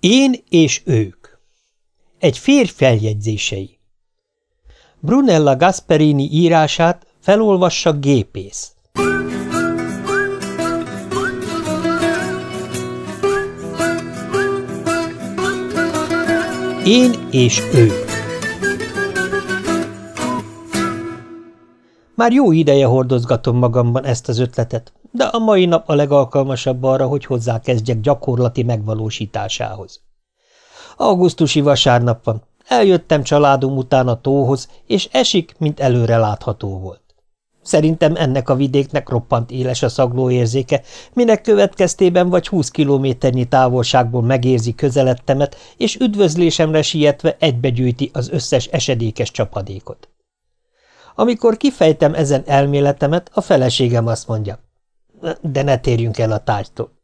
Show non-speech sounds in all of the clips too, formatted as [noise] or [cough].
Én és ők Egy férj feljegyzései Brunella Gasperini írását felolvassa gépész. Én és ő Már jó ideje hordozgatom magamban ezt az ötletet, de a mai nap a legalkalmasabb arra, hogy hozzákezdjek gyakorlati megvalósításához. Augusztusi vasárnap van, eljöttem családom után a tóhoz, és esik, mint előre látható volt. Szerintem ennek a vidéknek roppant éles a szaglóérzéke, minek következtében vagy húsz kilométernyi távolságból megérzi közelettemet, és üdvözlésemre sietve egybegyűjti az összes esedékes csapadékot. Amikor kifejtem ezen elméletemet, a feleségem azt mondja, de ne térjünk el a tárgytól.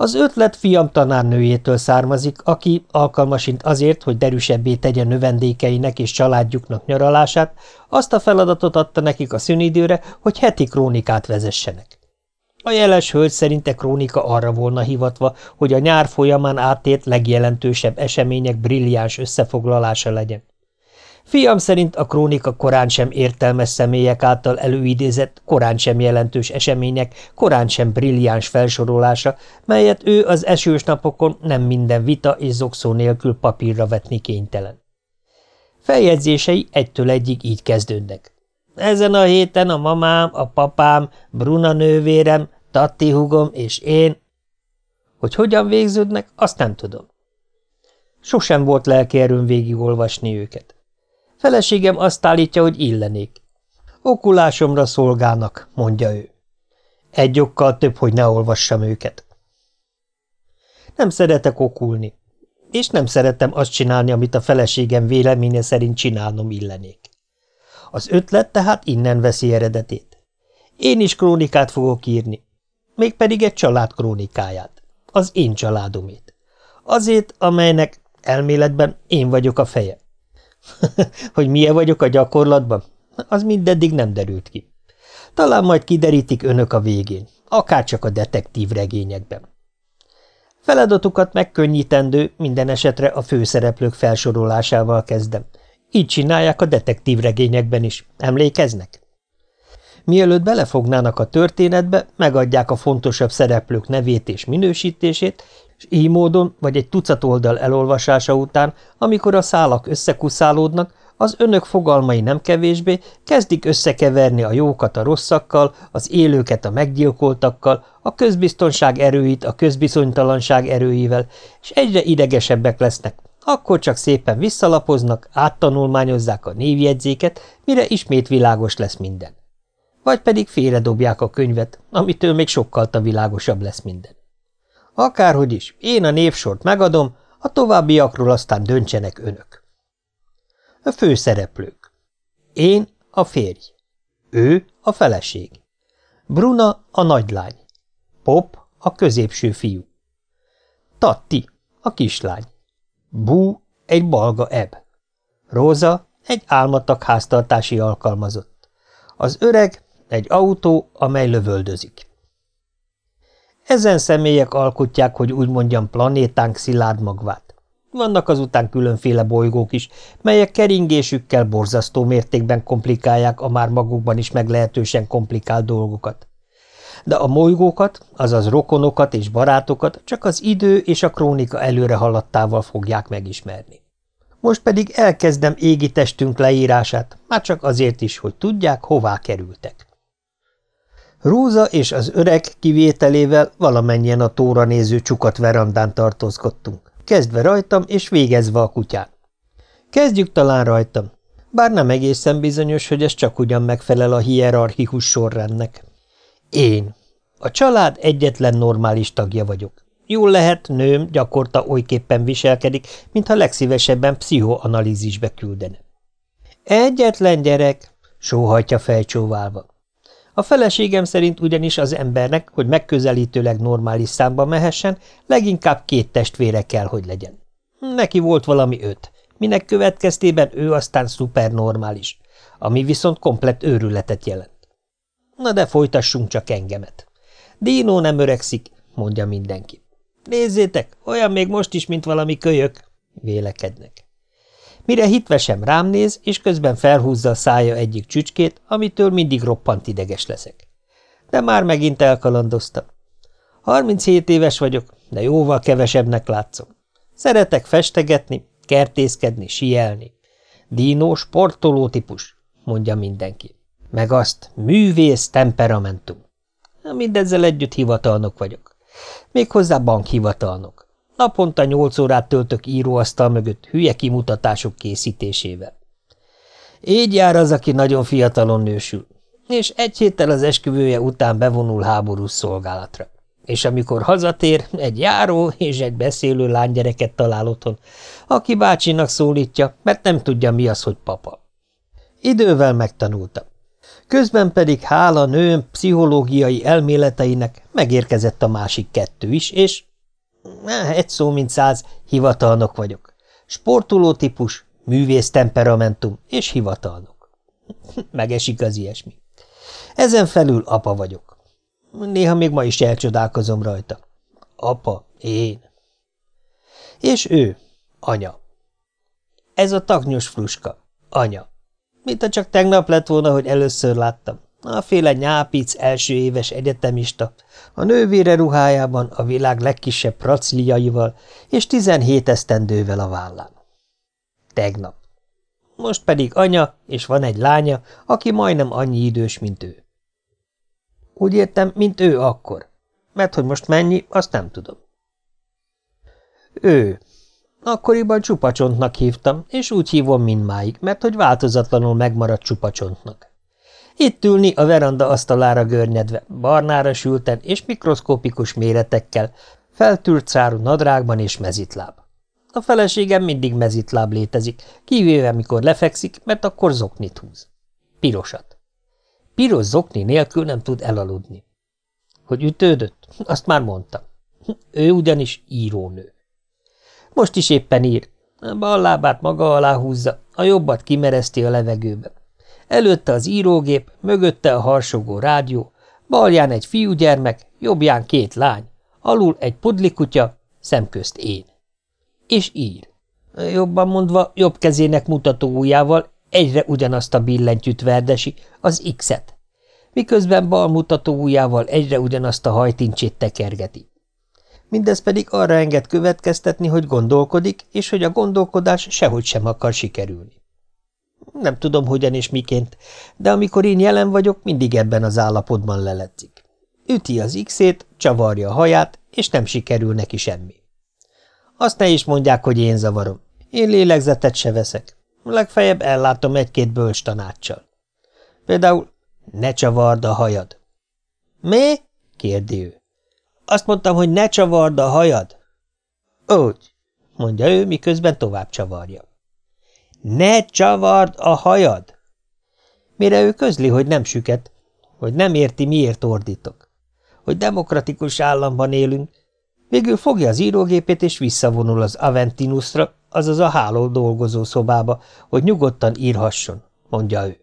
Az ötlet fiam tanárnőjétől származik, aki alkalmasint azért, hogy derűsebbé tegye növendékeinek és családjuknak nyaralását, azt a feladatot adta nekik a szünidőre, hogy heti krónikát vezessenek. A jeles hölgy szerinte krónika arra volna hivatva, hogy a nyár folyamán átért legjelentősebb események brilliáns összefoglalása legyen. Fiam szerint a krónika korán sem értelmes személyek által előidézett, korán sem jelentős események, korán sem brilliáns felsorolása, melyet ő az esős napokon nem minden vita és zokszó nélkül papírra vetni kénytelen. Feljegyzései egytől egyig így kezdődnek. Ezen a héten a mamám, a papám, Bruna nővérem, Tatti hugom és én. Hogy hogyan végződnek, azt nem tudom. Sosem volt lelki erőm végigolvasni őket. Feleségem azt állítja, hogy illenék. Okulásomra szolgálnak, mondja ő. Egy okkal több, hogy ne olvassam őket. Nem szeretek okulni, és nem szeretem azt csinálni, amit a feleségem véleménye szerint csinálnom illenék. Az ötlet tehát innen veszi eredetét. Én is krónikát fogok írni, mégpedig egy család krónikáját, az én családomét. Azért, amelynek elméletben én vagyok a feje. [laughs] hogy milyen vagyok a gyakorlatban, az mindeddig nem derült ki. Talán majd kiderítik önök a végén, akárcsak a detektív regényekben. Feladatukat megkönnyítendő, minden esetre a főszereplők felsorolásával kezdem. Így csinálják a detektív regényekben is. Emlékeznek? Mielőtt belefognának a történetbe, megadják a fontosabb szereplők nevét és minősítését, és így módon, vagy egy tucat oldal elolvasása után, amikor a szálak összekuszálódnak, az önök fogalmai nem kevésbé kezdik összekeverni a jókat a rosszakkal, az élőket a meggyilkoltakkal, a közbiztonság erőit a közbizonytalanság erőivel, és egyre idegesebbek lesznek. Akkor csak szépen visszalapoznak, áttanulmányozzák a névjegyzéket, mire ismét világos lesz minden. Vagy pedig félredobják a könyvet, amitől még sokkal világosabb lesz minden. Akárhogy is, én a névsort megadom, a továbbiakról aztán döntsenek önök. A főszereplők. Én a férj. Ő a feleség. Bruna a nagylány. Pop a középső fiú. Tatti a kislány. Bú egy balga eb. Róza egy álmatag háztartási alkalmazott. Az öreg egy autó, amely lövöldözik. Ezen személyek alkotják, hogy úgy mondjam, planétánk szilárd magvát. Vannak azután különféle bolygók is, melyek keringésükkel borzasztó mértékben komplikálják a már magukban is meglehetősen komplikált dolgokat. De a bolygókat, azaz rokonokat és barátokat csak az idő és a krónika előre haladtával fogják megismerni. Most pedig elkezdem égi testünk leírását, már csak azért is, hogy tudják, hová kerültek. Róza és az öreg kivételével valamennyien a tóra néző csukat verandán tartózkodtunk, kezdve rajtam és végezve a kutyán. Kezdjük talán rajtam, bár nem egészen bizonyos, hogy ez csak ugyan megfelel a hierarchikus sorrendnek. Én. A család egyetlen normális tagja vagyok. Jól lehet, nőm gyakorta olyképpen viselkedik, mintha legszívesebben pszichoanalízisbe küldene. Egyetlen gyerek, sóhajtja fejcsóválva. A feleségem szerint ugyanis az embernek, hogy megközelítőleg normális számba mehessen, leginkább két testvére kell, hogy legyen. Neki volt valami öt, minek következtében ő aztán szupernormális, ami viszont komplett őrületet jelent. Na de folytassunk csak engemet. Dino nem öregszik, mondja mindenki. Nézzétek, olyan még most is, mint valami kölyök, vélekednek. Mire hitvesem rám néz, és közben felhúzza a szája egyik csücskét, amitől mindig roppant ideges leszek. De már megint elkalandoztam. 37 éves vagyok, de jóval kevesebbnek látszom. Szeretek festegetni, kertészkedni, sielni. Dino sportoló típus, mondja mindenki. Meg azt, művész temperamentum. Mindezzel együtt hivatalnok vagyok. Méghozzá bankhivatalnok. Naponta nyolc órát töltök íróasztal mögött hülye kimutatások készítésével. Így jár az, aki nagyon fiatalon nősül, és egy héttel az esküvője után bevonul háborús szolgálatra. És amikor hazatér, egy járó és egy beszélő lánygyereket talál otthon, aki bácsinak szólítja, mert nem tudja, mi az, hogy papa. Idővel megtanultam. Közben pedig hála nőm pszichológiai elméleteinek megérkezett a másik kettő is, és egy szó mint száz, hivatalnok vagyok. Sportoló típus, művész temperamentum és hivatalnok. [laughs] Megesik az ilyesmi. Ezen felül apa vagyok. Néha még ma is elcsodálkozom rajta. Apa, én. És ő, anya. Ez a taknyos fruska, anya. Mint ha csak tegnap lett volna, hogy először láttam. A féle nyápic első éves egyetemista, a nővére ruhájában a világ legkisebb pracliaival és tizenhét esztendővel a vállán. Tegnap. Most pedig anya, és van egy lánya, aki majdnem annyi idős, mint ő. Úgy értem, mint ő akkor, mert hogy most mennyi, azt nem tudom. Ő. Akkoriban csupacsontnak hívtam, és úgy hívom mindmáig, mert hogy változatlanul megmaradt csupacsontnak. Itt ülni a veranda asztalára görnyedve, barnára sülten és mikroszkópikus méretekkel, feltűrt szárú nadrágban és mezitláb. A feleségem mindig mezitláb létezik, kivéve mikor lefekszik, mert akkor zoknit húz. Pirosat. Piros zokni nélkül nem tud elaludni. Hogy ütődött? Azt már mondtam. Ő ugyanis írónő. Most is éppen ír. A bal lábát maga alá húzza, a jobbat kimereszti a levegőbe. Előtte az írógép, mögötte a harsogó rádió, balján egy fiúgyermek, jobbján két lány, alul egy pudlikutya, szemközt én. És ír. Jobban mondva, jobb kezének mutató ujjával egyre ugyanazt a billentyűt verdesi, az X-et, miközben bal mutató ujjával egyre ugyanazt a hajtincsét tekergeti. Mindez pedig arra enged következtetni, hogy gondolkodik, és hogy a gondolkodás sehogy sem akar sikerülni. Nem tudom, hogyan és miként, de amikor én jelen vagyok, mindig ebben az állapotban leledzik. Üti az X-ét, csavarja a haját, és nem sikerül neki semmi. Azt ne is mondják, hogy én zavarom. Én lélegzetet se veszek. Legfeljebb ellátom egy-két bölcs tanácssal. Például ne csavard a hajad. Mi? kérdi ő. Azt mondtam, hogy ne csavard a hajad. Úgy, mondja ő, miközben tovább csavarja. Ne csavard a hajad! Mire ő közli, hogy nem süket, hogy nem érti, miért ordítok, hogy demokratikus államban élünk, végül fogja az írógépét és visszavonul az Aventinusra, azaz a háló dolgozó szobába, hogy nyugodtan írhasson, mondja ő.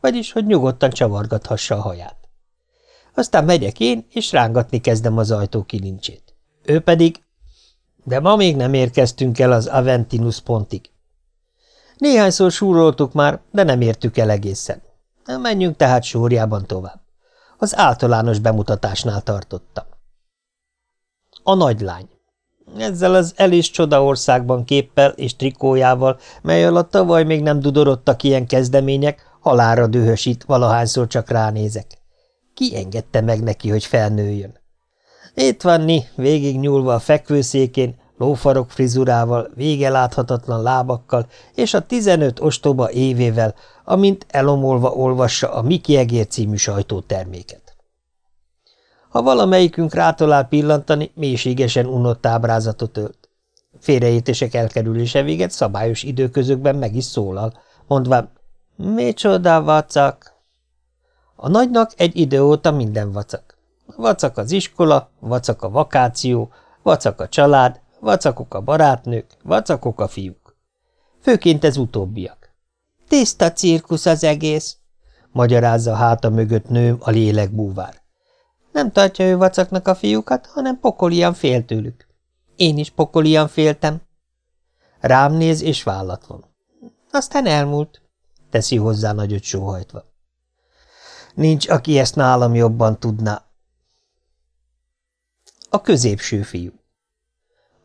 Vagyis, hogy nyugodtan csavargathassa a haját. Aztán megyek én, és rángatni kezdem az ajtó kilincsét. Ő pedig... De ma még nem érkeztünk el az Aventinus pontig. Néhányszor súroltuk már, de nem értük el egészen. Menjünk tehát sorjában tovább. Az általános bemutatásnál tartottam. A nagylány. Ezzel az Elis Csodaországban képpel és trikójával, mely alatt tavaly még nem dudorodtak ilyen kezdemények, halára dühösít, valahányszor csak ránézek. Ki engedte meg neki, hogy felnőjön? Itt van Ni, végig nyúlva a fekvőszékén, lófarok frizurával, vége láthatatlan lábakkal és a tizenöt ostoba évével, amint elomolva olvassa a Miki Egér című sajtóterméket. Ha valamelyikünk rátalál pillantani, mélységesen unott ábrázatot ölt. Félreértések elkerülése véget szabályos időközökben meg is szólal, mondván, micsoda vacak! A nagynak egy idő óta minden vacak. Vacak az iskola, vacak a vakáció, vacak a család, vacakok a barátnők, vacakok a fiúk. Főként ez utóbbiak. Tiszta cirkusz az egész, magyarázza háta mögött nő a lélek búvár. Nem tartja ő vacaknak a fiúkat, hanem pokolian fél tőlük. Én is pokolian féltem. Rám néz, és vállat van. Aztán elmúlt, teszi hozzá nagyot sóhajtva. Nincs, aki ezt nálam jobban tudná. A középső fiú.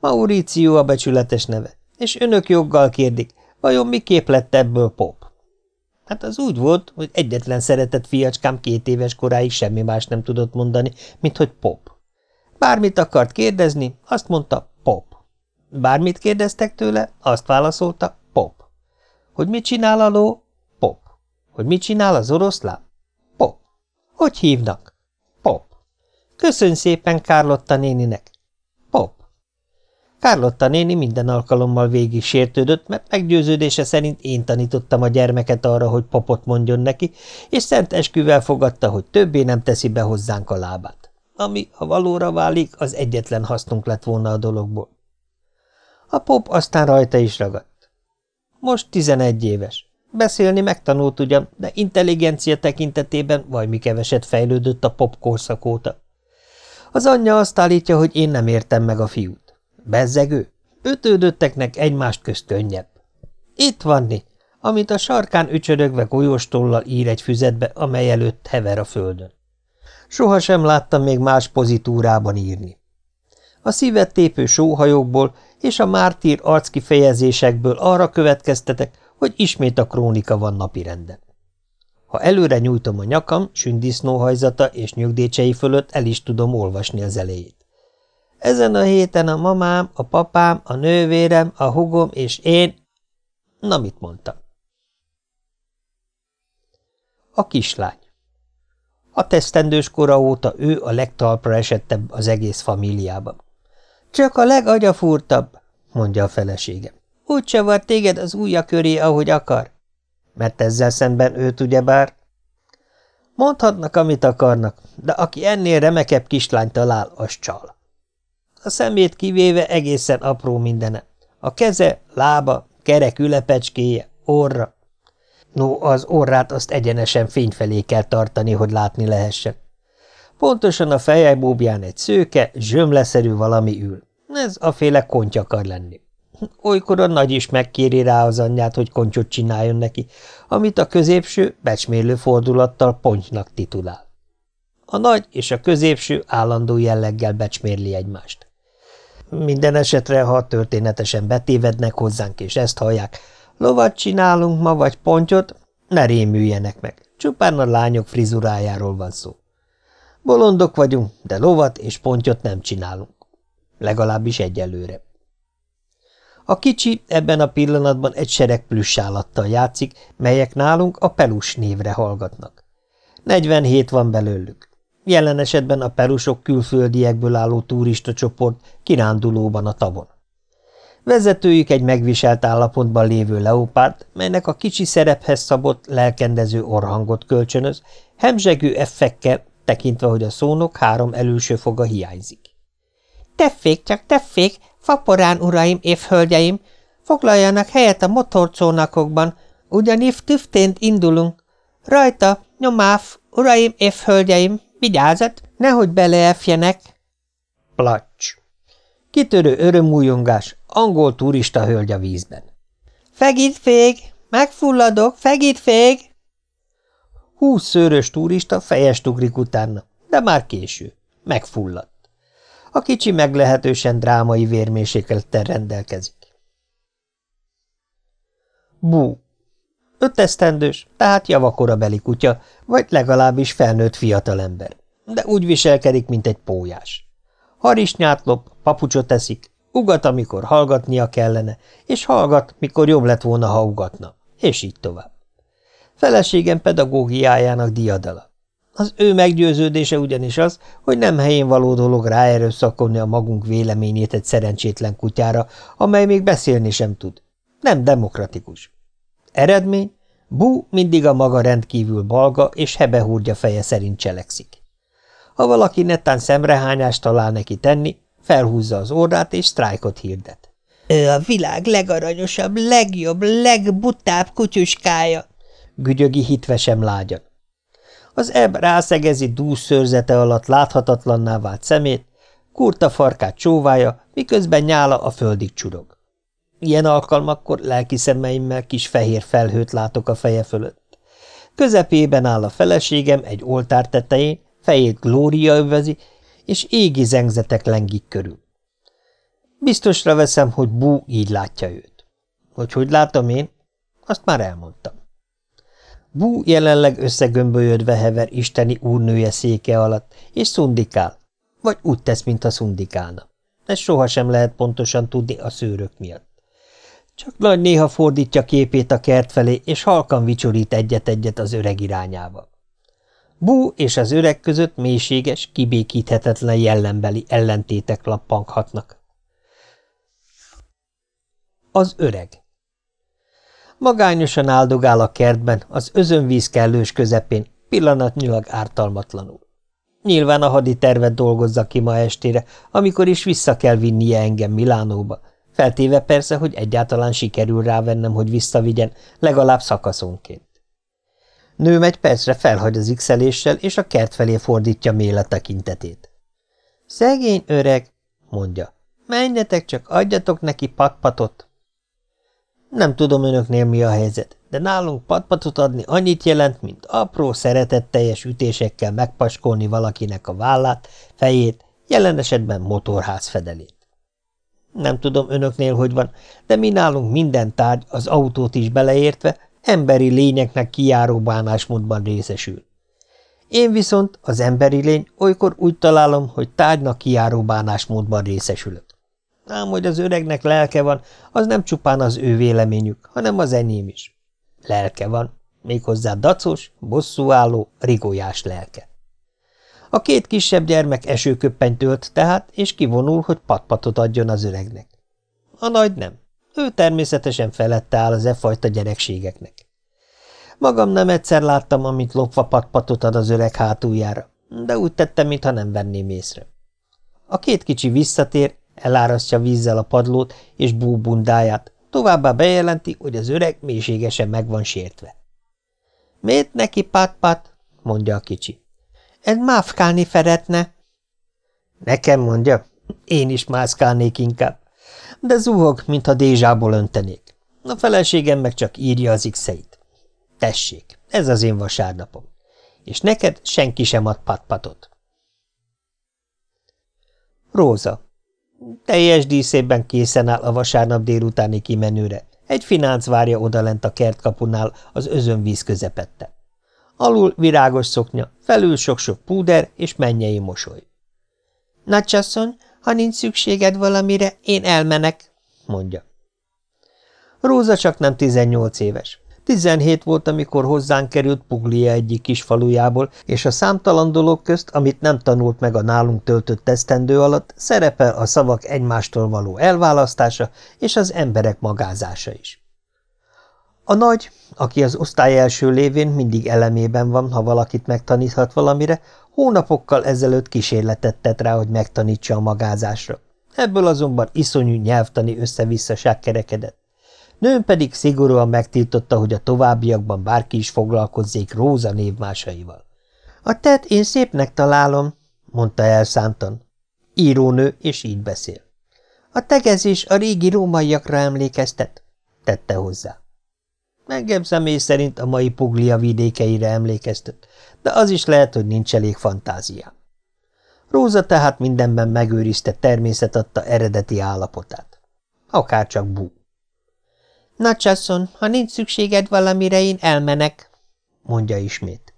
Mauricio a becsületes neve, és önök joggal kérdik, vajon miképp lett ebből pop? Hát az úgy volt, hogy egyetlen szeretett fiacskám két éves koráig semmi más nem tudott mondani, mint hogy pop. Bármit akart kérdezni, azt mondta pop. Bármit kérdeztek tőle, azt válaszolta pop. Hogy mit csinál a ló? Pop. Hogy mit csinál az oroszlán? Pop. Hogy hívnak? Pop. Köszönj szépen Kárlotta néninek. Pop. Kárlotta néni minden alkalommal végig sértődött, mert meggyőződése szerint én tanítottam a gyermeket arra, hogy popot mondjon neki, és szent esküvel fogadta, hogy többé nem teszi be hozzánk a lábát. Ami, ha valóra válik, az egyetlen hasznunk lett volna a dologból. A pop aztán rajta is ragadt. Most tizenegy éves. Beszélni megtanult ugyan, de intelligencia tekintetében mi keveset fejlődött a pop korszak óta. Az anyja azt állítja, hogy én nem értem meg a fiút. Bezzegő? Ötődötteknek egymást közt könnyebb. Itt vanni, amit a sarkán ücsörögve golyóstollal ír egy füzetbe, amely előtt hever a földön. Soha sem láttam még más pozitúrában írni. A szívet tépő sóhajokból és a mártír arckifejezésekből arra következtetek, hogy ismét a krónika van napirenden. Ha előre nyújtom a nyakam, sündisznóhajzata és nyugdícsei fölött el is tudom olvasni az elejét. Ezen a héten a mamám, a papám, a nővérem, a hugom és én... Na, mit mondtam? A kislány. A tesztendős kora óta ő a legtalpra esettebb az egész famíliában. Csak a legagyafúrtabb, mondja a feleségem. Úgy csavar téged az ujja köré, ahogy akar. Mert ezzel szemben őt ugyebár... Mondhatnak, amit akarnak, de aki ennél remekebb kislány talál, az csal a szemét kivéve egészen apró mindene. A keze, lába, kerek ülepecskéje, orra. No, az orrát azt egyenesen fény felé kell tartani, hogy látni lehessen. Pontosan a fejejbóbján egy szőke, zsömleszerű valami ül. Ez a féle konty akar lenni. Olykor a nagy is megkéri rá az anyját, hogy kontyot csináljon neki, amit a középső becsmérlő fordulattal pontynak titulál. A nagy és a középső állandó jelleggel becsmérli egymást. Minden esetre, ha történetesen betévednek hozzánk, és ezt hallják, lovat csinálunk ma, vagy pontyot, ne rémüljenek meg, csupán a lányok frizurájáról van szó. Bolondok vagyunk, de lovat és pontyot nem csinálunk. Legalábbis egyelőre. A kicsi ebben a pillanatban egy sereg plüssállattal játszik, melyek nálunk a pelus névre hallgatnak. 47 van belőlük. Jelen esetben a perusok külföldiekből álló turista csoport kirándulóban a tavon. Vezetőjük egy megviselt állapotban lévő leopárd, melynek a kicsi szerephez szabott, lelkendező orhangot kölcsönöz, hemzsegő effekkel, tekintve, hogy a szónok három előső foga hiányzik. – Teffék, csak teffék, faporán uraim, évhölgyeim, foglaljanak helyet a motorcónakokban, ugyanív tüftént indulunk. Rajta, nyomáf, uraim, évhölgyeim, Vigyázat, nehogy beleefjenek! Placs. Kitörő örömújongás, angol turista hölgy a vízben. Fegít fég! Megfulladok! Fegít fég! Húsz szőrös turista fejes ugrik utána, de már késő. Megfulladt. A kicsi meglehetősen drámai vérmérséklettel rendelkezik. Bú. Ötesztendős, tehát javakora beli kutya, vagy legalábbis felnőtt fiatalember, de úgy viselkedik, mint egy pólyás. Harisnyát lop, papucsot eszik, ugat, amikor hallgatnia kellene, és hallgat, mikor jobb lett volna, ha ugatna, és így tovább. Feleségem pedagógiájának diadala. Az ő meggyőződése ugyanis az, hogy nem helyén való dolog ráerőszakolni a magunk véleményét egy szerencsétlen kutyára, amely még beszélni sem tud. Nem demokratikus. Eredmény? Bú mindig a maga rendkívül balga és hebehúrgya feje szerint cselekszik. Ha valaki netán szemrehányást talál neki tenni, felhúzza az orrát és sztrájkot hirdet. Ő a világ legaranyosabb, legjobb, legbutább kutyuskája, gügyögi hitvesem lágyan. Az ebb rászegezi dús szőrzete alatt láthatatlanná vált szemét, kurta farkát csóvája, miközben nyála a földig csurog. Ilyen alkalmakkor lelki szemeimmel kis fehér felhőt látok a feje fölött. Közepében áll a feleségem egy oltár tetején, fejét glória övezi, és égi zengzetek lengik körül. Biztosra veszem, hogy Bú így látja őt. Hogy hogy látom én? Azt már elmondtam. Bú jelenleg összegömbölyödve hever isteni úrnője széke alatt, és szundikál, vagy úgy tesz, mintha szundikálna. Ezt sohasem lehet pontosan tudni a szőrök miatt. Csak nagy néha fordítja képét a kert felé, és halkan vicsorít egyet-egyet az öreg irányába. Bú és az öreg között mélységes, kibékíthetetlen jellembeli ellentétek lappanghatnak. Az öreg Magányosan áldogál a kertben, az özönvíz kellős közepén, pillanatnyilag ártalmatlanul. Nyilván a hadi tervet dolgozza ki ma estére, amikor is vissza kell vinnie engem Milánóba, feltéve persze, hogy egyáltalán sikerül rávennem, hogy visszavigyen, legalább szakaszonként. Nőm egy percre felhagy az x és a kert felé fordítja méle tekintetét. Szegény öreg, mondja, menjetek csak, adjatok neki patpatot. Nem tudom önöknél mi a helyzet, de nálunk patpatot adni annyit jelent, mint apró, szeretetteljes ütésekkel megpaskolni valakinek a vállát, fejét, jelen esetben motorház fedelét. Nem tudom önöknél, hogy van, de mi nálunk minden tárgy, az autót is beleértve, emberi lényeknek kijáró bánásmódban részesül. Én viszont, az emberi lény, olykor úgy találom, hogy tárgynak kijáró bánásmódban részesülök. Ám, hogy az öregnek lelke van, az nem csupán az ő véleményük, hanem az enyém is. Lelke van, méghozzá dacos, bosszúálló, rigójás lelke. A két kisebb gyermek esőköppeny tölt tehát, és kivonul, hogy patpatot adjon az öregnek. A nagy nem. Ő természetesen felette áll az e fajta gyerekségeknek. Magam nem egyszer láttam, amit lopva patpatot ad az öreg hátuljára, de úgy tettem, mintha nem venném észre. A két kicsi visszatér, elárasztja vízzel a padlót és búbundáját, továbbá bejelenti, hogy az öreg mélységesen meg van sértve. – Miért neki pat-pat? – mondja a kicsi. – Ez máfkálni feretne. – Nekem mondja, én is mászkálnék inkább, de zuhog, mintha dézsából öntenék. A feleségem meg csak írja az x -eit. Tessék, ez az én vasárnapom. És neked senki sem ad patpatot. Róza teljes díszében készen áll a vasárnap délutáni kimenőre. Egy finánc várja odalent a kertkapunál az özönvíz közepette. Alul virágos szoknya, felül sok-sok púder és mennyei mosoly. – Nagycsasszony, ha nincs szükséged valamire, én elmenek – mondja. Róza csak nem tizennyolc éves. Tizenhét volt, amikor hozzánk került Puglia egyik kis falujából, és a számtalan dolog közt, amit nem tanult meg a nálunk töltött tesztendő alatt, szerepel a szavak egymástól való elválasztása és az emberek magázása is. A nagy, aki az osztály első lévén mindig elemében van, ha valakit megtaníthat valamire, hónapokkal ezelőtt kísérletet tett rá, hogy megtanítsa a magázásra. Ebből azonban iszonyú nyelvtani összevisszaság kerekedett. Nőn pedig szigorúan megtiltotta, hogy a továbbiakban bárki is foglalkozzék Róza névmásaival. – A tett én szépnek találom, mondta elszántan. Írónő, és így beszél. A tegezés a régi rómaiakra emlékeztet, tette hozzá. Engem személy szerint a mai Puglia vidékeire emlékeztet, de az is lehet, hogy nincs elég fantázia. Róza tehát mindenben megőrizte természet adta eredeti állapotát. Akárcsak bú. Nagycsasszon, ha nincs szükséged valamire, én elmenek, mondja ismét.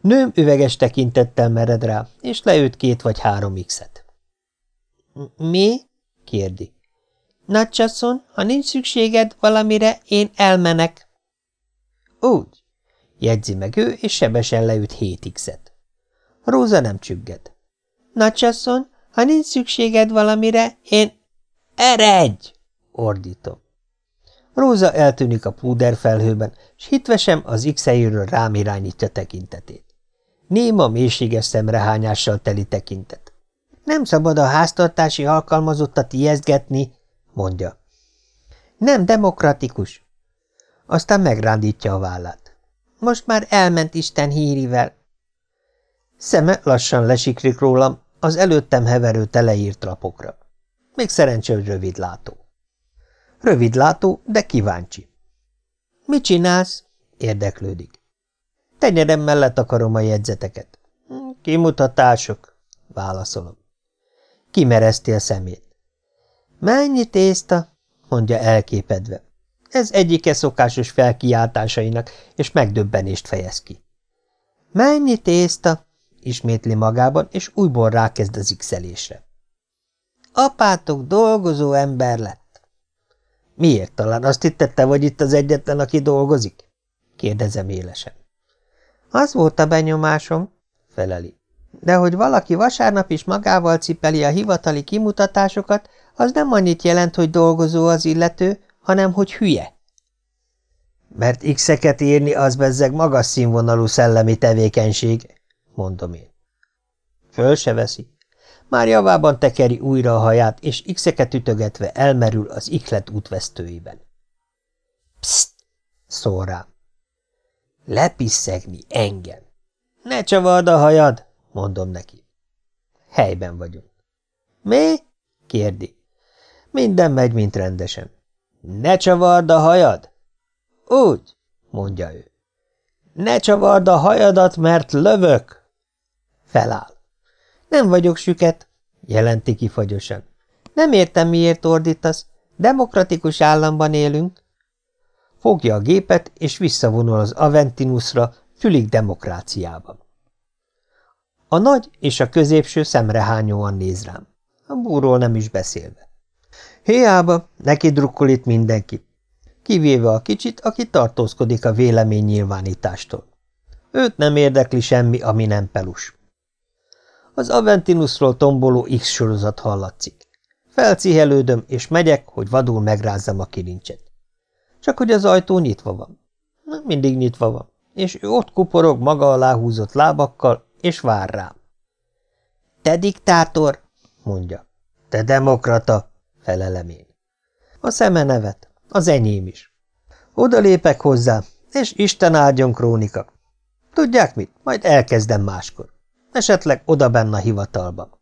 Nőm üveges tekintettel mered rá, és leüt két vagy három x-et. Mi? kérdi. Nagycsasszon, ha nincs szükséged valamire, én elmenek. Úgy, jegyzi meg ő, és sebesen leüt hét x-et. Róza nem csügged. Nagycsasszon, ha nincs szükséged valamire, én... Eredj! ordítom. Róza eltűnik a púderfelhőben, s hitvesem az x rám irányítja tekintetét. Néma, mélységes szemrehányással teli tekintet. Nem szabad a háztartási alkalmazottat ijesztgetni, mondja. Nem demokratikus. Aztán megrándítja a vállát. Most már elment Isten hírivel. Szeme lassan lesikrik rólam az előttem heverő teleírt lapokra. Még szerencsé, hogy rövidlátó. Rövidlátó, de kíváncsi. – Mit csinálsz? – érdeklődik. Tenyerem mellett akarom a jegyzeteket. – Kimutatások – válaszolom. Kimereszti a szemét. – Mennyi tészta? – mondja elképedve. Ez egyike szokásos felkiáltásainak, és megdöbbenést fejez ki. – Mennyi tészta? – ismétli magában, és újból rákezd az x -elésre. Apátok dolgozó ember lett. Miért talán azt hittette, vagy itt az egyetlen, aki dolgozik? kérdezem élesen. Az volt a benyomásom, feleli. De hogy valaki vasárnap is magával cipeli a hivatali kimutatásokat, az nem annyit jelent, hogy dolgozó az illető, hanem hogy hülye. Mert x-eket írni az bezzeg magas színvonalú szellemi tevékenység, mondom én. Föl se veszi. Már javában tekeri újra a haját, és x-eket ütögetve elmerül az iklet útvesztőiben. Pszt! szól rám. Lepisszegni engem. Ne csavard a hajad, mondom neki. Helyben vagyunk. Mi? kérdi. Minden megy, mint rendesen. Ne csavard a hajad? Úgy, mondja ő. Ne csavard a hajadat, mert lövök. Feláll. Nem vagyok süket, jelenti kifagyosan. Nem értem, miért ordítasz. Demokratikus államban élünk. Fogja a gépet, és visszavonul az Aventinusra, fülig demokráciában. A nagy és a középső szemrehányóan néz rám. A búról nem is beszélve. Hiába, neki drukkol itt mindenki. Kivéve a kicsit, aki tartózkodik a vélemény nyilvánítástól. Őt nem érdekli semmi, ami nem pelus. Az Aventinusról tomboló X sorozat hallatszik. Felcihelődöm, és megyek, hogy vadul megrázzam a kilincset. Csak hogy az ajtó nyitva van. Mindig nyitva van, és ő ott kuporog maga alá húzott lábakkal, és vár rám. – Te diktátor! – mondja. – Te demokrata! – felelem én. A szeme nevet, az enyém is. Oda lépek hozzá, és Isten áldjon krónika. Tudják mit? Majd elkezdem máskor. Esetleg oda benne a hivatalban.